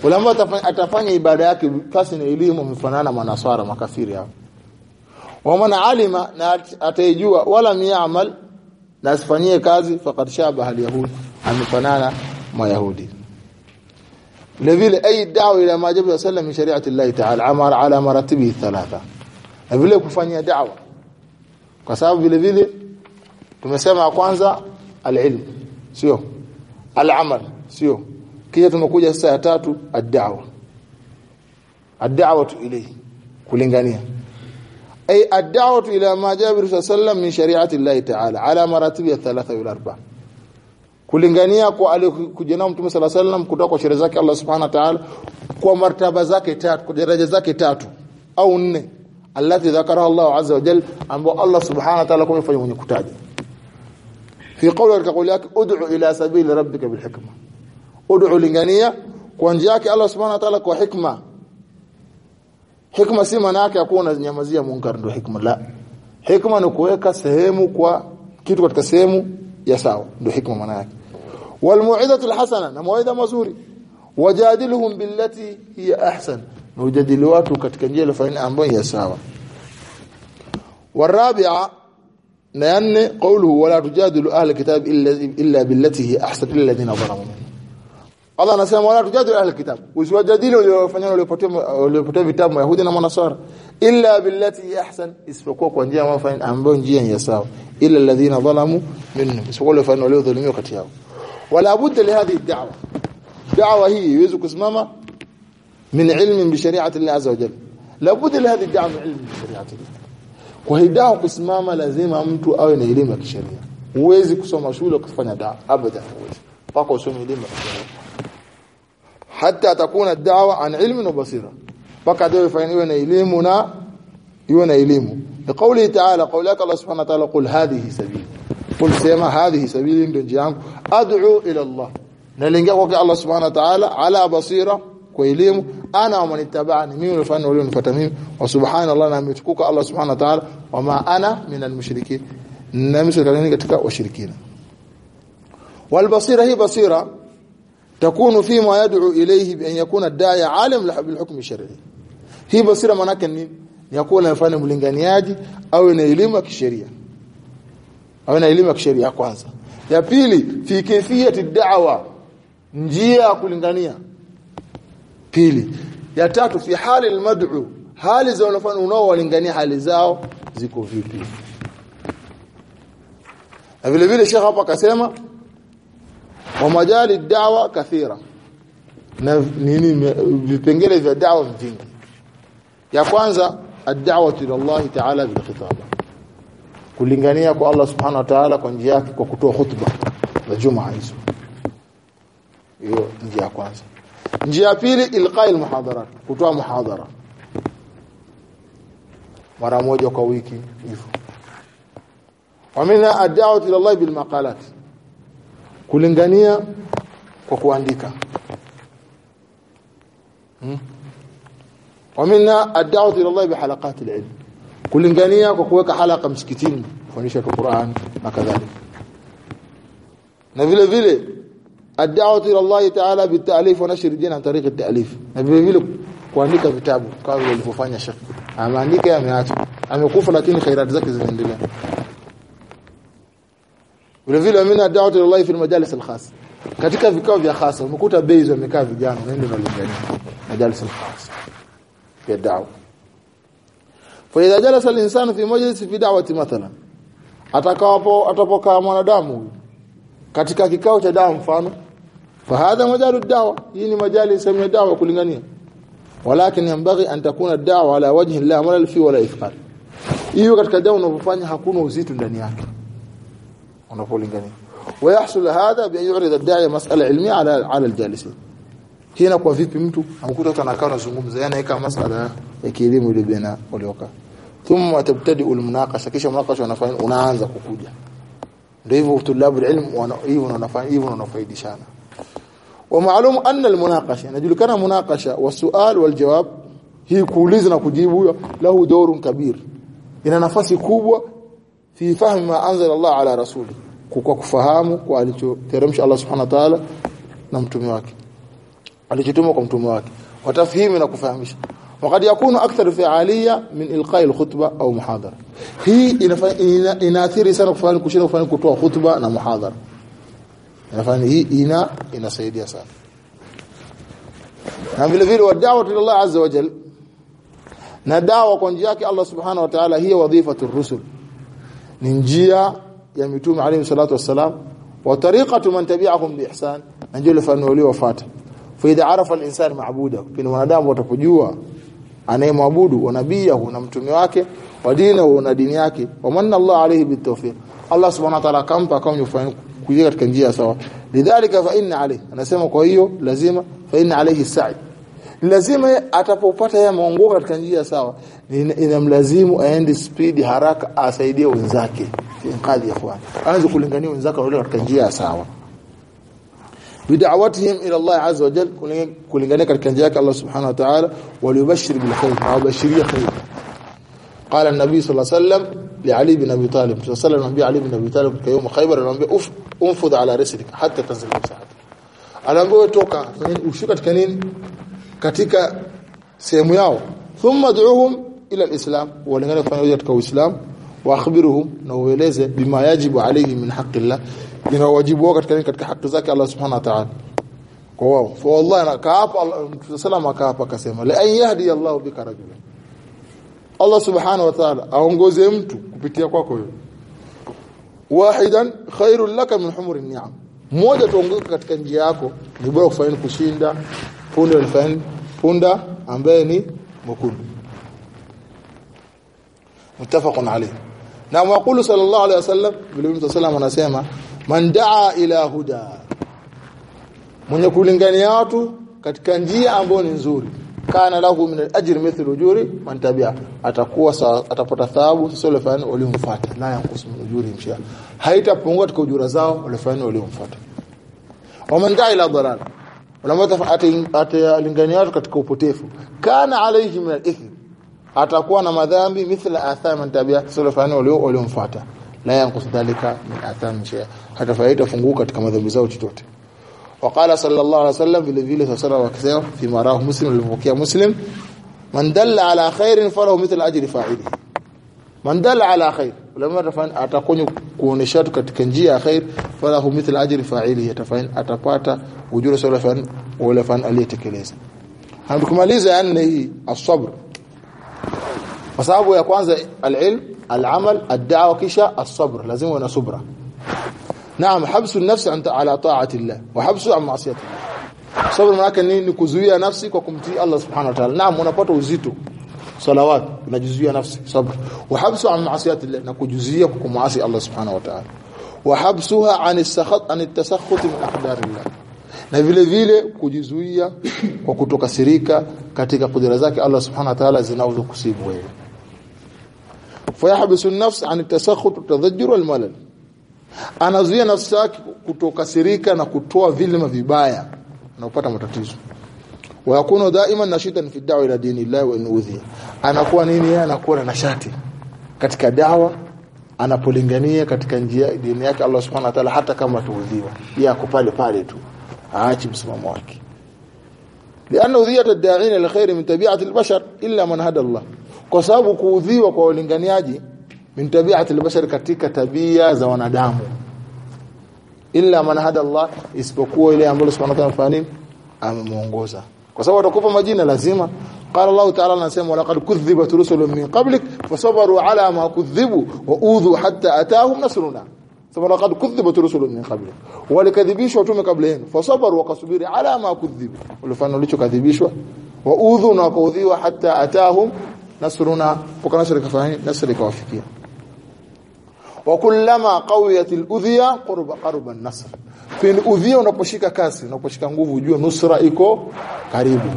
Ulama atafanya ibada yake kasi na elimu mfanana manaswara makafiri hao. Waman alima na ataijua wala miamal na asifanyie kazi faqad shabaha alyahud amefanana mayahudi. Ay da'wa ila ma jabal sallam min shari'ati Allah ta'ala amara ala maratibi thalatha. Na vile kufanyia da'wa. Kwa sababu vile vile tumesema kwanza alilm sio? Alamal sio? Kisha tumekuja sasa ya tatu ad-da'wa. Ad-da'watu kulingania. Ay ad-da'watu ila ma jabir sallam min shari'ati Allah ta'ala ala maratibi thalatha wal arba. Kulingania kwa alikuja na mtume wasallam kutoka kwa sheria zake Allah subhanahu wa ta'ala kwa martaba zake tatu kwa daraja zake tatu au nne allati dhakara Allah azza wa jalla ambao Allah subhanahu wa ta'ala kumefanya mwenye kutaja fi qawli katika kauli ud'u ila sabili rabbika bil hikma. Ud'u lingania kwa njia yake Allah subhanahu wa ta'ala kwa hikma. Hikma si maana yake akuwa unanyamazia munkar ndio hikma. La. Hikma ni kuweka sehemu kwa kitu katika sehemu ya sawa ndio hikma maana yake. Wal mu'idatu al hasana na mu'idha mazuri. Wajadiluhum billati hiya ahsan na katika njia ile ambayo ya sawa. Warabi'a لأن قوله ولا تجادل أهل الكتاب إلا إلا بالتي هي أحسن إلا الذين ظلموا. الله نسلم ولا تجادل أهل الكتاب. وسوى جديل وليفنين وليفتين بتاب يهودين ونصار إلا بالتي هي أحسن. اسفقوك وانجيا وانفين أنبون جيا يساو. إلا الذين ظلموا منهم. اسفقوا لفنوا ليه ظلموا كتياو. ولا بد لهذه الدعوة. دعوة هي يوزك اسماما من علم بشريعة الله عز وجل. لا بد لهذه الدعوة من علم بشريعة الله. Kwa hiyo kusimama lazima mtu awe na elimu ya kisheria. Huwezi kusoma shule ukifanya da abada huwezi. Pako usome elimu ya kisheria. Hata takuna dawa an ilmi na basira. Paka dawa ifanywe na elimu na iwe na elimu. Kauli Taala, kauli yake Allah Subhanahu wa Ta'ala, qul hadhihi sabili. Qul sema hadhihi sabili ndio njia yangu. Ad'u ila Allah. Nalingia kwa Allah Subhanahu wa Ta'ala ala basira kwa elimu ana wa manitabani mimi nilifanya wale wanifuata mimi. Wa subhanallah na ametukuka Allah subhanahu wa ta'ala. Wa ma ana minal mushrikin na mimi katika washirikina. Wal basira hi basira takunu fi ma yad'u ilayhi bi an yakuna da'i alim bil hukm shar'i. Hii basira manake ni ni akuwa mfano mlinganiaji awe na elimu ya kisheria. Awe na elimu ya kisheria kwanza. Da'wa njia ya pili ya tatu fi hali almad'u hali za wanafanya unaowalingania hali zao ziko vipi? Na vile vile shekha hapa akasema wa majali da'wa kathira. Na nini vipengele vya da'wa vingi. Ya kwanza ad-da'watu ila Allah ta'ala bil khitaba kulingania kwa Allah subhanahu wa ta'ala kwa njia yake kwa kutoa hutuba za juma hizo. Hiyo njia ya kwanza njia ya pili ilqai muhadhara kutoa muhadhara. Mara moja kwa wiki hivyo. Wamina ad-da'watu ila Allah bil maqalat kulingania kwa kuandika. Hmm? wamina ad-da'watu ila Allah bi halaqat al-ilm kulingania kwa kuweka halaka msikitini kufundisha Qur'an na kadhalika. Na vile vile ad-da'watu ila Allah ta'ala bit-ta'lif wa nashr din an tariq at-ta'lif na vile vile kuandika vitabu kama vile alivyofanya Sheikh ameandika ameacha amekufa lakini khairat zake zinaendelea vile vile amina ad-da'watu ila Allah fi al-majalis al-khas katika vikao vya khasa umekuta base wamekaa vijana nende nalingania majalis al-khas ya da'wa فاذا جلس الانسان في مجلس في دعوه مثلا atakapo atapokaa mwanadamu katika kikao cha dawa mfano fahadha majalu dawa hii ni majali sehemu ya dawa kulingania walakin yambaghi an takuna dawa ala wajhi la amala fi wala ifqal hiyo katika dawa unapofanya hakuna uzito ndani yake unapolingania ويحصل هذا بان يعرض الداعي مساله علميه على على الجالسين hii kwa vipi mtu amkuta mtu anakaa anazungumza yana eka masala ya kielimu ile bena walioka thumma tabtadi almunaqasha kisha munaqasha unafanya unaanza kukuja ndio hivyo tulabu ilm hivyo unafanya hivyo unafaidishana wa maalum anna almunaqasha inajulikana munaqasha wasual waljawab hii kuuliza na kujibu lahu dawrun kabir. Ina nafasi kubwa fi fahmi ma anzala Allah ala rasuli kwa kufahamu kwa alichoteremsha Allah subhanahu wa ta'ala na mtume wake. Alichotumwa kwa mtume wake. Watafhimu na kufahamisha. Wakati yakunu akthar fi'aliya min ilqa'i alkhutba nafani hii ina inasaidia sana. Na vile vile wadawa tu Allah azza wa jalla na dawa kwa njia yake Allah subhanahu wa ta'ala hiya wadhifatu rusul. Ni njia ya mitume alayhi salatu wassalam wa tariqatu man tabi'ahum bi ihsan na ndio lifano uliofuata fa idha arafa al-insan ma'budah bin wanadamu watakujua anayemwabudu wa nabii na mtume wake wa dini na dini yake. Wa manna Allah alayhi bitawfiq Allah subhanahu wa ta'ala kampa kama kuja katika njia sawa lidhalika fa inna alayhi anasema kwa hiyo lazima fa inna alayhi sa'i lazima atapopata yeye muongoka katika njia sawa inamlazimu aende speed haraka asaidie wenzake inqadhi ikhwan aanze kulingania wenzake wale katika njia sawa بدعوتهم الى الله عز وجل kulingania katika njia yake Allah subhanahu wa ta'ala walibashir bil khair au bashiria khair قال النبي صلى الله عليه وسلم لعلي بن ابي طالب صلى الله عليه وسلم علي بن ابي طالب في يوم خيبر anamwambia uf umfudh ala rislik hatta tanzil msaada anaambiwa toka ushuka katika nini katika sehemu yao thumma du'uhum ila alislam walingana kufanya katika uislamu wa akhbiruhum na ueleze bima yajibu alayhi min haqqillah ina wajibu wao katika katika haki zake Allah subhanahu wa ta'ala kwa wao fa wallahi na kaapa salama kaapa akasema la an yahdi Allah bika rajula Allah subhanahu wa ta'ala aongoze mtu kupitia kwako wewe. Wahidan khairul laka min humuri ni'am. Mmoja tuongoke katika njia yako ni bora kufanya kushinda. Punda ni punda ambaye ni mwekundu. Mtafaqun alayh. Na mwaqulu sallallahu alayhi wasallam vile mtu sallam anasema man daa ila huda. Mwenye kulingania watu katika njia ambayo ni nzuri kana lahu min al-ajri mithlu ujuri man tabia. Atakuwa atapata thawabu sasa wale fani waliomfuata. La yankusu ujuri mshia haitapungua katika ujura zao wale fani waliomfuata waman daa ila dalal. Atalingania watu katika upotefu. Kana alayhi min al-ithm. Atakuwa na madhambi mithla athama man tabia sasa fani waliomfuata. La yankus dhalika min atham shay hata faida funguka katika madhambi zao chochote waqala sallallahu alaihi wasallam vile vile sallallahu akisema fi marahu muslim alipokea muslim man dalla ala khairin falahu mithlu ajri fa'ili. Man dalla ala khair ulama tafanya atakonya kuonesha tu katika njia ya khair falahu mithlu ajri fa'ili atafanya atapata ujira sawa fan wala fan aliyetekeleza. Hamkumaliza ya nne hii asabr kwa sababu ya kwanza alilm alamal ad-da'wa kisha asabr naam habsu an-nafs ala ta'ati Allah wa habsu an ma'siyati sabr maana nini kuzuia nafsi kwa kumtii Allah subhanahu wa ta'ala. Naam unapata uzito. Salawat unajizuia nafsi sabr. Wa habsu an ma'siyati Allah na kujuzuia kwa kumasi Allah subhanahu wa ta'ala. Wa habsuha an as-sakhat an at-tasakhut min aqdar Allah. Na vile vile kujizuia kwa kutokasirika katika kudira zake Allah subhanahu wa ta'ala zinazokusibu wewe. Fayahbisu an-nafs an at-tasakhut tadhajjur wal-malal anazuia nafsi yake kutokasirika na kutoa vile vibaya na kupata matatizo. Wa yakunu daiman nashitan fi da'wa ila dinillahi wa inuzi anakuwa nini? Yeye anakuwa na nashati katika dawa anapolingania katika njia dini yake Allah subhanahu wa ta'ala hata kama tuudhiwa yako pale pale tu aachi msimamo wake. Lianna udhiyata ad-da'ina lil khair min tabi'ati al-bashar illa man hada Allah. Kwa sababu kuudhiwa kwa walinganiaji min tabi'ati albashar katika tabia za wanadamu. Illa man hada Allah isipokuwa ile ambayo subhanahu wa ta'ala amemuongoza. Kwa sababu atakupa majina lazima. Qala Allah ta'ala anasema laqad kudhibat rusulun min qablik fasabaru ala ma kudhibu wa udhu hatta atahum nasruna. Sababu laqad kudhibat rusulun min qablik. Walikadhibishwa tume kabla yenu. Fasabaru wakasubiri ala ma kudhibu. Ulifanya ulichokadhibishwa wa udhu na wakaudhiwa hatta atahum nasruna. Pokana nasri kafanya nasri kawafikia wa kullama qawiyat al-udhiya qurba qurba an-nasr. Fi al-udhiya unaposhika kasi unaposhika nguvu ujue nusra iko karibu.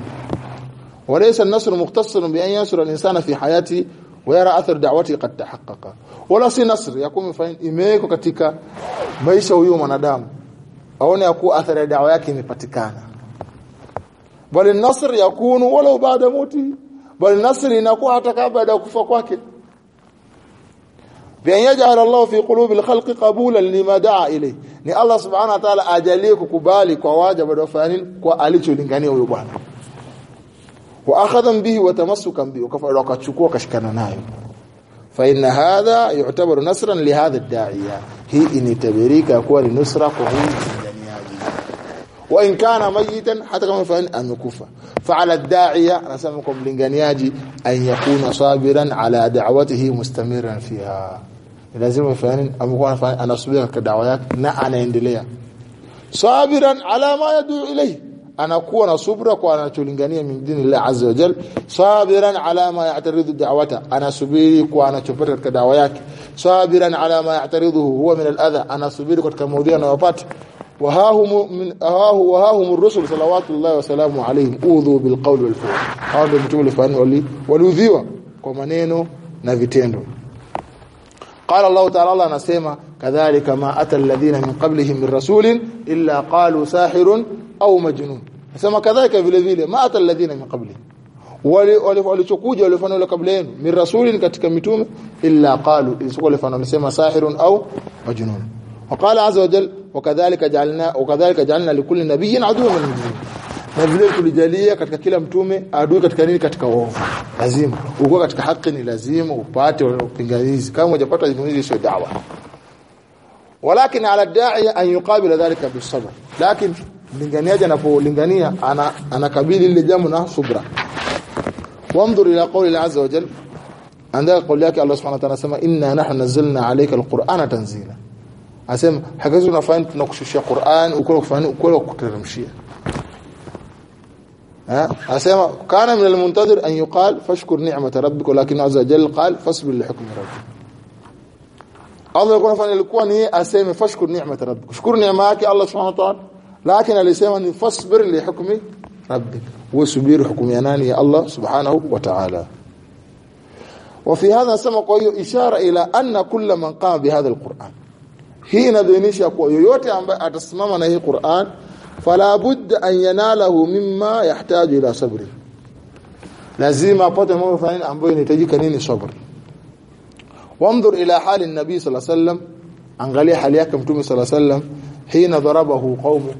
Walaysa an-nasr mukhtassan bi an yasra al-insana fi hayati wa yara athar da'wati qad tahaqqaqa. Wala si nasr yakum fain imeko katika maisha huyo mwanadamu aone ya kuwa athari ya dawa yake imepatikana. Bali nasr yakunu wala baada mauti. Bali nasr inakuwa hata kabla ya kufa kwake بأن يجعل الله في قلوب الخلق قبولا لما دعا إليه. ني الله سبحانه وتعالى أجليك ككبالي كواجب ودفاني كوأليش ولنغاني ويبانا وأخذا به وتمسكا به وكفر إلوكا تشكوا نايم فإن هذا يعتبر نصرا لهذا الداعية هي إن تبريكا كوالي نصرا كهوية وإن كان ميتا حتى كما فإن أن يكفى فعلى الداعية نسمكم لنغانياجي أن يكون صابرا على دعوته مستمرا فيها. lazima fani amekuwa anasubiri katika dawa yake na anaendelea sabiran ala ma yadu ilayhi anakuwa na subra kwa anacholingania min dini Allah azza wa jal sabiran ala ma ya'taridu da'wata anasubiri kwa anachopata katika dawa yake sabiran ala ma ya'taridu huwa min al-adha anasubiri katika maudhi anayopata وهاهم من هاه وهاهم الرسل صلوات الله وسلامه عليهم اوذوا بالقول والفعل hao ndio mtume fulani waliudhiwa kwa maneno na vitendo قال الله تعالى الله anasema kadhalika ma ata alladhina min qablihim min rasulin illa qalu sahirun au majnun nasema kadhalika vile vile ma ata alladhina min qablihim wale walichokuja walifanya wale kabla yenu min rasulin katika mitume illa qalu isipokuwa walifanya walisema sahirun au majnun وقال عز وجل وكذلك جعلنا وكذلك جعلنا لكل نبي عدوا من المجرمين na vile tulijalia katika kila mtume adui katika nini? Katika uovu. Lazima. Uko katika haki ni lazima upate upinganizi kama hujapata hiyo sio dawa. Walakin ala da'iya an yuqabila dhalika bisabr lakini mlinganiaji anapolingania ana anakabili ile jambo na subra. Wamdhur ila qawli al-azza wa jalla anda kauli yake Allah subhanahu wa ta'ala anasema inna nahnu nazzalna alayka al-qur'ana tanzila. Asema hakazi tunafanya tunakushushia Qur'an uko kufanya uko kuteremshia أسمع كان من المنتظر أن يقال فاشكر نعمة ربك ولكن عز وجل قال فاصبر لحكم ربك. الله يقول فان الكون هي أسمع فاشكر نعمة ربك. شكر نعمك الله سبحانه وتعالى لكن الإسلام أن فاصبر لحكم ربك. وسبير حكم ينالي الله سبحانه وتعالى. وفي هذا سمق إشارة إلى أن كل من قام بهذا القرآن. هنا دينيش يقول يوتي أن أتسمى من هي القرآن fala budda an yanalahu mimma yahtaju ila sabri lazima apate mambo fulani ambayo inahitajika nini sabri wanzur ila hali nabii sallallahu alayhi wasallam angalia hali yake mtume sallallahu alayhi wasallam hina darabahu qaumu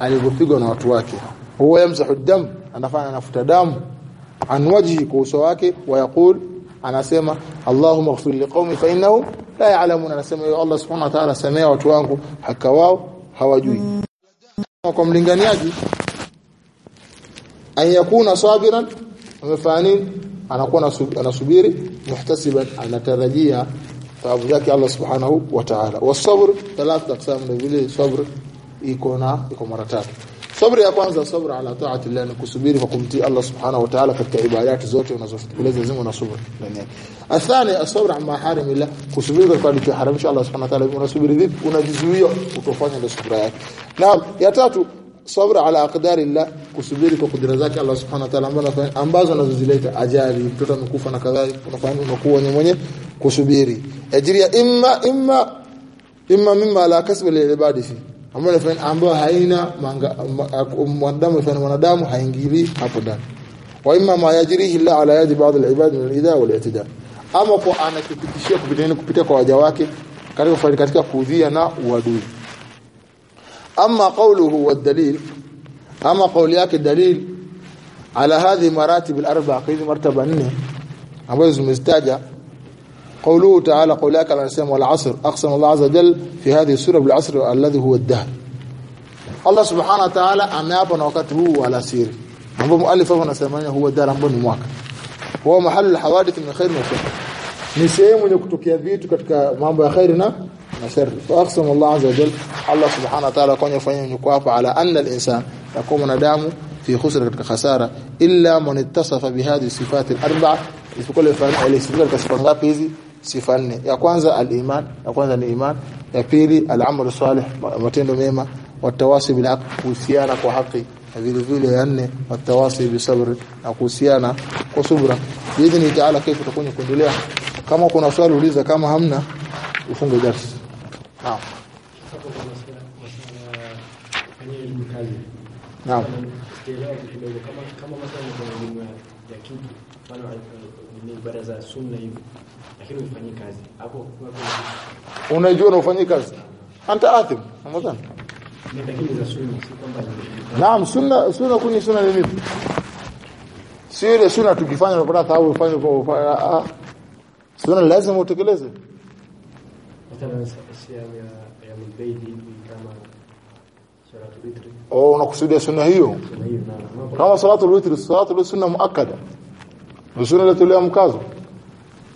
alipopigwa na watu wake huwa yamsahu dam anafanya anafuta damu an wajhi kwa uso wake wayaqul anasema Allahumma ighfir liqaumi fa innahum la ya'lamun anasema ya Allah subhanahu wa ta'ala samea watu wangu haka wao hawajui kwa mlinganiaji an sabiran amefanya anakuwa anasubiri muhtasiban anatarajia thawabu yake Allah subhanahu wa ta'ala. Wasabr thalath aqsam vile sabr iko na iko mara tatu sabri ya kwanza sabra ala ta'ati Allah ni kusubiri kwa kumtii Allah subhanahu wa ta'ala katika ibadati zote unazotekeleza lazima una subra. Ndani yake athani asabr ma harim Allah kusubiri kwa alichoharamisha Allah subhanahu wa ta'ala. Unasubiri vipi? Unajizuia utofanya ile subra yake. Na ya tatu sabra ala aqdari Allah kusubiri kwa kudira zake Allah subhanahu wa ta'ala ambazo ambazo anazozileta. Ajali mtoto amekufa na kadhalika unafahamu, unakuwa ni mwenye kusubiri. Ajria imma imma imma mimma la kasbi lil ibadi ambayo ambayo haina mwanadamu fanya mwanadamu haingili hapo ndani. Wa imma ma yajrihi illa ala yadi ba'd al-ibad min al-idha wal i'tida. Ama kwa anakipitishia kupitia kupitia kwa waja wake katika kufanya katika kuudhia na uadui. Ama qawluhu wa dalil ama qawli yake dalil ala hadhi maratib al-arba'a hizi martaba nne ambazo zimezitaja قوله تعالى ياك على السلام والعصر أقسم الله عز وجل في هذه السورة بالعصر الذي هو الدهر الله سبحانه وتعالى ameapa na wakati huu ala siri ambao muallif hapo anasemania huwa dara ambao ni mwaka huwa mahali alhawadith min khair na shar ni sehemu yenye kutokea vitu katika mambo ya khair na na shar fa aqsama Allah azza wa jalla Allah subhanahu wa ta'ala kwenye fanya ni kuapa ala anna al-insan yakuwa mwanadamu fi khusra katika khasara illa man ittasafa bihadhihi sifat al-arba'a isipokuwa ile sifa katika sifa ngapi hizi sifa nne. Ya kwanza al-iman ya kwanza ni iman. Ya pili al-amal salih matendo mema. Watawasi bil haqq kuhusiana kwa haki. Na vile vile ya nne watawasi bi sabr na kuhusiana kwa subra. Biidhni ta'ala kaifa tutakuja kuendelea. Kama kuna swali uliza. Kama hamna ufunge darasa naam. Naam. Kama kama mathalan ya kitu mfano ni ibada sunna hivi lakini ufanyi kazi hapo Unajua unafanya kazi. Anta athim. Ramadhan. Naam, sunna sunna kuni sunna ni nini? Sio ile sunna tukifanya unapata thawabu ufanye kwa ufanya Sunna lazima utekeleze. Oh, unakusudia sunna hiyo. na Kama salatu witr, salatu sunna muakkada. Sunna sunna ilitolewa mkazo.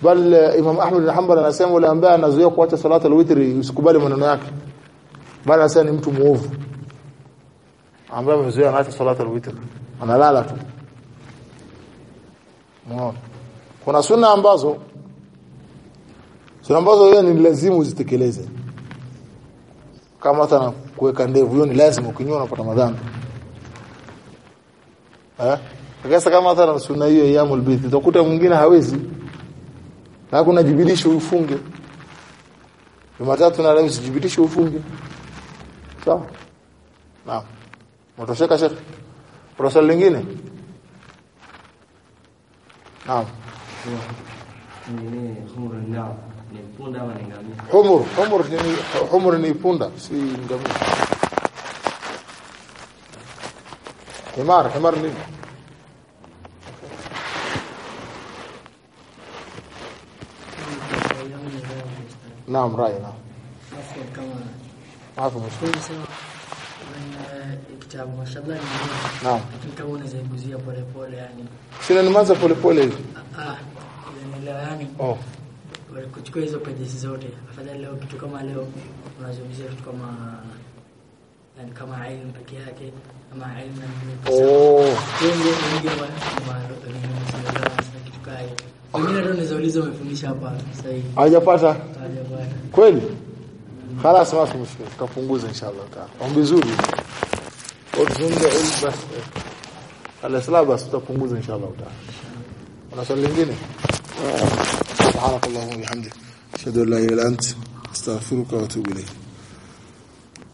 Bal eh, Imam Ahmad bin Hanbal anasema yule ambaye anazuia kuacha salata al-witr usikubali maneno yake. Bali anasema ni mtu muovu. Ambaye amezuia anaacha salata al-witr. Analala tu. Kuna sunna ambazo sunna ambazo wewe ni lazima uzitekeleze. Kama hata kuweka ndevu hiyo ni lazima ukinyoa unapata madhambi. Eh? Kama hata sunna hiyo ya yamul utakuta mwingine hawezi. Na kuna jibilisho ufunge. Jumatatu na leo sijibilisho ufunge. Sawa? Naam. Mtosheka shekhi. Kuna swali lingine? Naam. Humur, humur ni humur ni punda, si ngamia. Himar, himar ni Naam, rai na kama Hapo mshukuru. sana kitabu mashallah ni. Naam. lakini kama unaweza iguzia pole pole yani Sina pole pole hivi. ah unaelewa yani Oh. kuchukua hizo pages zote afadhali leo kitu kama leo unazungumzia kitu kama yani kama ilmu peke yake ama ilmu na Oh. wengi wengi wa ma kitu kama hajapata kweli. Khalas, basi mshukuru, tukapunguza inshallah taala. Ombi zuri uzungumze basi, alasla basi tutapunguza inshallah taala. Kuna swali lingine? Ah, subhanakallahumma wa bihamdika, ashhadu la ilaha illa anta, astaghfiruka wa atubu ilayk.